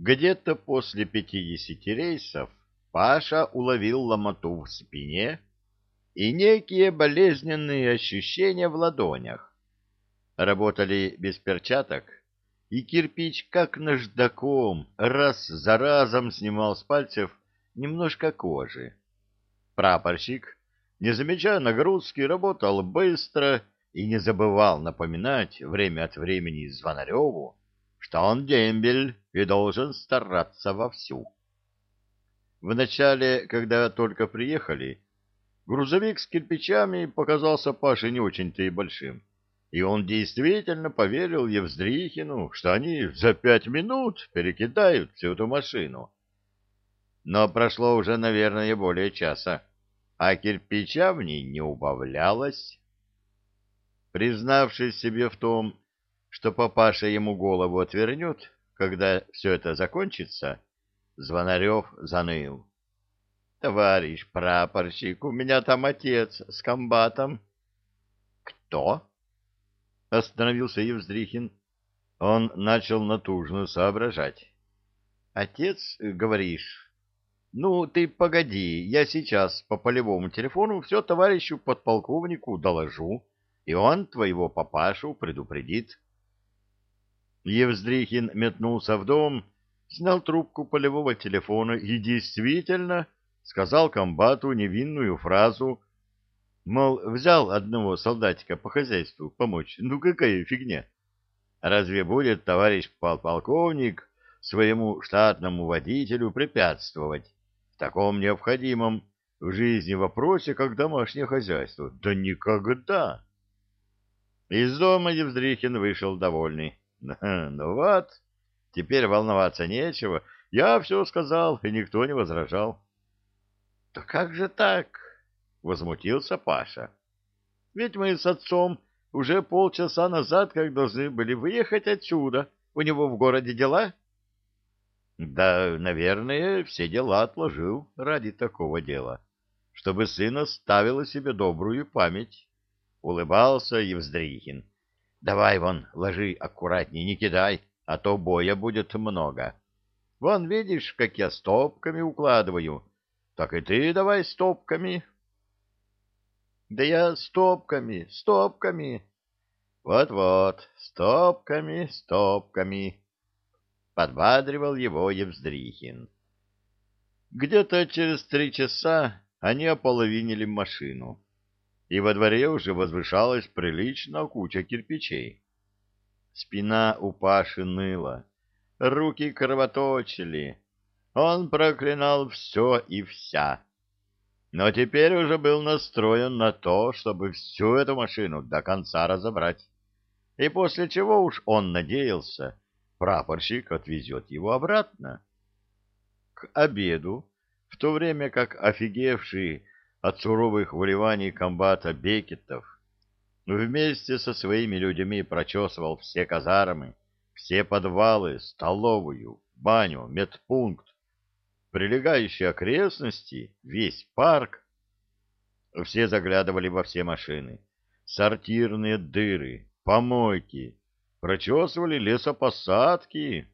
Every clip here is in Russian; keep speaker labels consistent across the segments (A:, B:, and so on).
A: Где-то после пятидесяти рейсов Паша уловил ломоту в спине и некие болезненные ощущения в ладонях. Работали без перчаток, и кирпич как наждаком раз за разом снимал с пальцев немножко кожи. Прапорщик, не замечая нагрузки, работал быстро и не забывал напоминать время от времени Звонареву, что он дембель и должен стараться вовсю. Вначале, когда только приехали, грузовик с кирпичами показался Паше не очень-то и большим, и он действительно поверил Евздрихину, что они за пять минут перекидают всю эту машину. Но прошло уже, наверное, более часа, а кирпича в ней не убавлялось. Признавшись себе в том, что папаша ему голову отвернет, когда все это закончится, Звонарев заныл. — Товарищ прапорщик, у меня там отец с комбатом. — Кто? — остановился Евздрихин. Он начал натужно соображать. — Отец, говоришь? Ну, ты погоди, я сейчас по полевому телефону все товарищу подполковнику доложу, и он твоего папашу предупредит. Евздрихин метнулся в дом, снял трубку полевого телефона и действительно сказал комбату невинную фразу, мол, взял одного солдатика по хозяйству помочь, ну какая фигня. Разве будет товарищ полковник своему штатному водителю препятствовать в таком необходимом в жизни вопросе, как домашнее хозяйство? Да никогда! Из дома Евздрихин вышел довольный. Ну вот, теперь волноваться нечего. Я все сказал, и никто не возражал. — Да как же так? — возмутился Паша. — Ведь мы с отцом уже полчаса назад как должны были выехать отсюда. У него в городе дела? — Да, наверное, все дела отложил ради такого дела, чтобы сын оставил себе добрую память. Улыбался Евздрихин. Давай вон, ложи аккуратней, не кидай, а то боя будет много. Вон, видишь, как я стопками укладываю. Так и ты давай стопками. Да я стопками, стопками. Вот-вот, стопками, стопками. Подбадривал его Евздрихин. Где-то через три часа они ополовинили машину и во дворе уже возвышалась прилично куча кирпичей. Спина у Паши ныла, руки кровоточили. Он проклинал все и вся. Но теперь уже был настроен на то, чтобы всю эту машину до конца разобрать. И после чего уж он надеялся, прапорщик отвезет его обратно. К обеду, в то время как офигевший от суровых вливаний комбата Бекетов, вместе со своими людьми прочесывал все казармы, все подвалы, столовую, баню, медпункт, прилегающие окрестности, весь парк. Все заглядывали во все машины, сортирные дыры, помойки, прочесывали лесопосадки,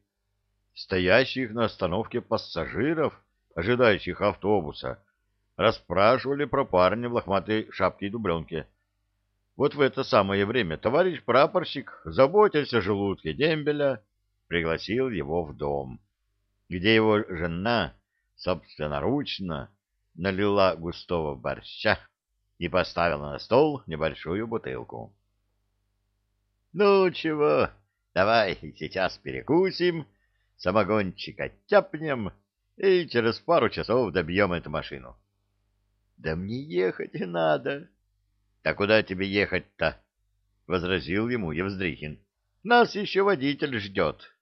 A: стоящих на остановке пассажиров, ожидающих автобуса, расспрашивали про парня в лохматой шапке и дубленке. Вот в это самое время товарищ прапорщик, заботясь о желудке дембеля, пригласил его в дом, где его жена собственноручно налила густого борща и поставила на стол небольшую бутылку. — Ну чего, давай сейчас перекусим, самогончик оттяпнем и через пару часов добьем эту машину. — да мне ехать и надо. — А куда тебе ехать-то? — возразил ему Евздрихин. — Нас еще водитель ждет.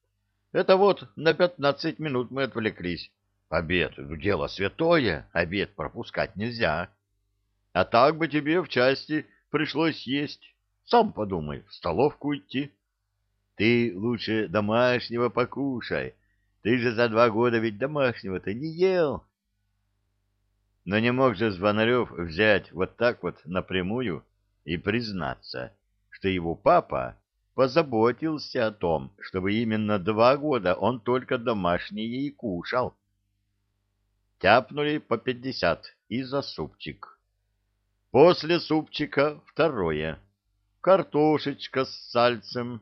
A: Это вот на пятнадцать минут мы отвлеклись. Обед — дело святое, обед пропускать нельзя. А так бы тебе в части пришлось есть. Сам подумай, в столовку идти. Ты лучше домашнего покушай. Ты же за два года ведь домашнего-то не ел. Но не мог же Звонарев взять вот так вот напрямую и признаться, что его папа позаботился о том, чтобы именно два года он только домашнее и кушал. Тяпнули по пятьдесят и за супчик. После супчика второе. Картошечка с сальцем.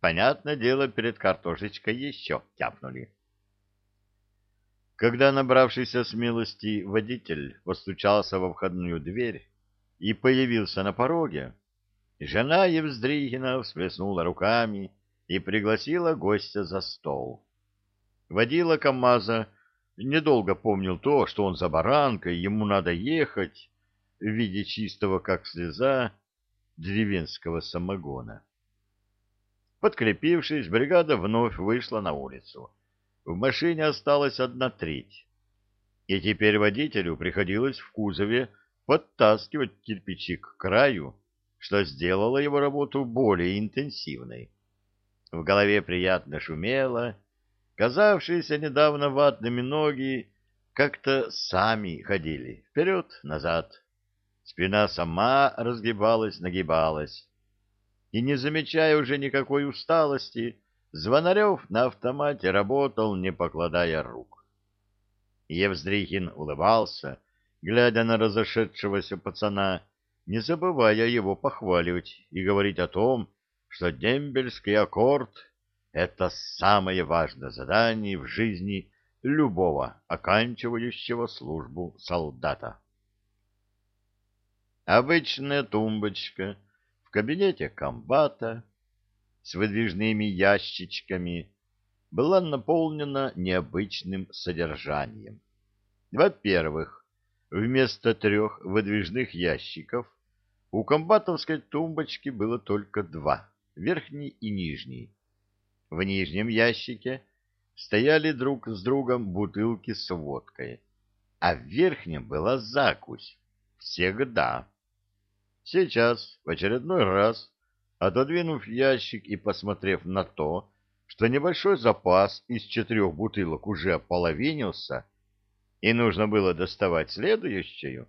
A: Понятное дело, перед картошечкой еще тяпнули. Когда набравшийся смелости водитель постучался во входную дверь и появился на пороге, жена Евздригина всплеснула руками и пригласила гостя за стол. Водила КамАЗа недолго помнил то, что он за баранкой, ему надо ехать, в виде чистого, как слеза, деревенского самогона. Подкрепившись, бригада вновь вышла на улицу. В машине осталась одна треть. И теперь водителю приходилось в кузове подтаскивать кирпичи к краю, что сделало его работу более интенсивной. В голове приятно шумело, казавшиеся недавно ватными ноги как-то сами ходили вперед-назад. Спина сама разгибалась, нагибалась. И, не замечая уже никакой усталости, Звонарев на автомате работал, не покладая рук. Евздрихин улыбался, глядя на разошедшегося пацана, не забывая его похваливать и говорить о том, что дембельский аккорд — это самое важное задание в жизни любого оканчивающего службу солдата. Обычная тумбочка в кабинете комбата с выдвижными ящичками была наполнена необычным содержанием. Во-первых, вместо трех выдвижных ящиков у комбатовской тумбочки было только два, верхний и нижний. В нижнем ящике стояли друг с другом бутылки с водкой, а в верхнем была закусь. Всегда. Сейчас, в очередной раз, Отодвинув ящик и посмотрев на то, что небольшой запас из четырех бутылок уже ополовинился, и нужно было доставать следующую,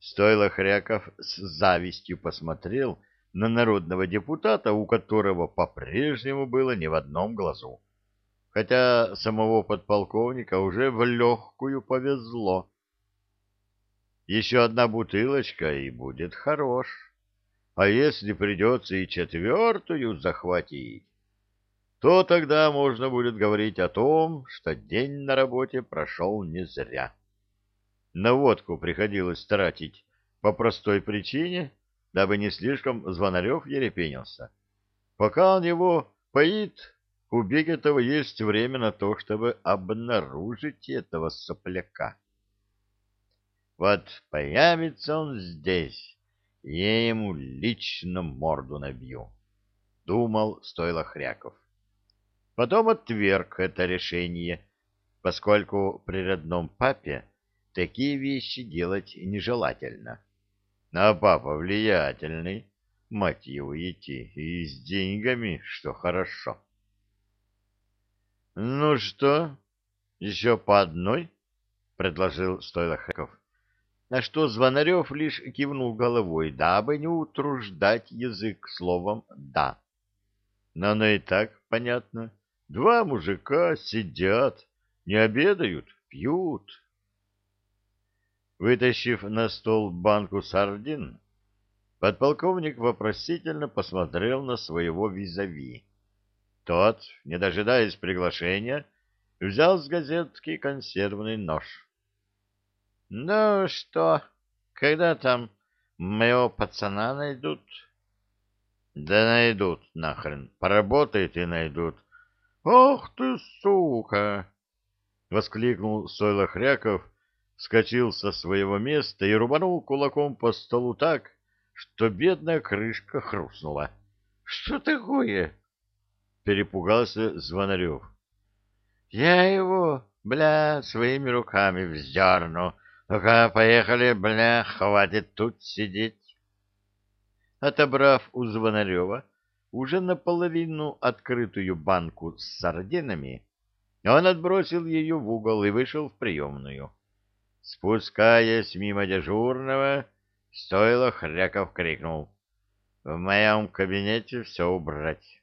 A: стоило Хряков с завистью посмотрел на народного депутата, у которого по-прежнему было не в одном глазу. Хотя самого подполковника уже в легкую повезло. Еще одна бутылочка, и будет хорош. А если придется и четвертую захватить, то тогда можно будет говорить о том, что день на работе прошел не зря. На водку приходилось тратить по простой причине, дабы не слишком Звонарев ерепенился. Пока он его поит, у Бегетова есть время на то, чтобы обнаружить этого сопляка. Вот появится он здесь, я ему лично морду набью, — думал стойло Хряков. Потом отверг это решение, поскольку при родном папе такие вещи делать нежелательно. А папа влиятельный, мать его идти, и с деньгами, что хорошо. — Ну что, еще по одной? — предложил стойло Хряков на что Звонарев лишь кивнул головой, дабы не утруждать язык словом «да». Но оно и так понятно. Два мужика сидят, не обедают, пьют. Вытащив на стол банку сардин, подполковник вопросительно посмотрел на своего визави. Тот, не дожидаясь приглашения, взял с газетки консервный нож. — Ну что, когда там моего пацана найдут? — Да найдут нахрен, поработает и найдут. — Ох ты, сука! — воскликнул Сойло Хряков, вскочил со своего места и рубанул кулаком по столу так, что бедная крышка хрустнула. — Что такое? — перепугался Звонарев. — Я его, бля, своими руками вздерну, — ну-ка, поехали, бля, хватит тут сидеть. Отобрав у Звонарева уже наполовину открытую банку с сардинами, он отбросил ее в угол и вышел в приемную. Спускаясь мимо дежурного, стоило Хряков крикнул. — в моем кабинете все убрать.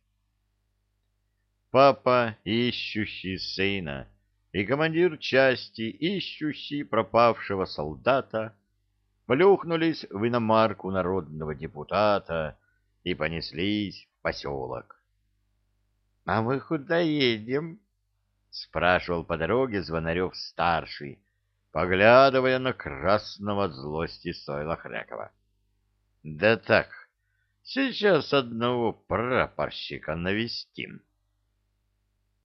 A: Папа, ищущий сына, и командир части, ищущий пропавшего солдата, плюхнулись в иномарку народного депутата и понеслись в поселок. — А мы куда едем? — спрашивал по дороге Звонарев-старший, поглядывая на красного злости Сойла Хрякова. — Да так, сейчас одного прапорщика навестим.